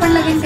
पण लगेल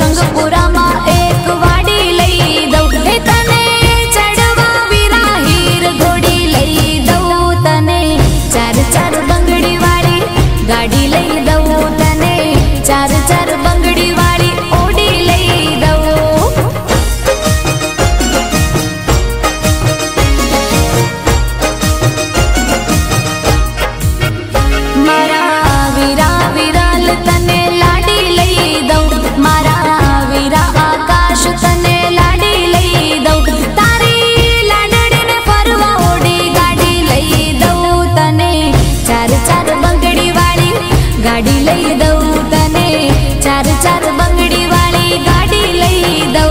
शङ्खपुरा दऊ તને चार चार बंगड़ी वाली गाड़ी લઈ दऊ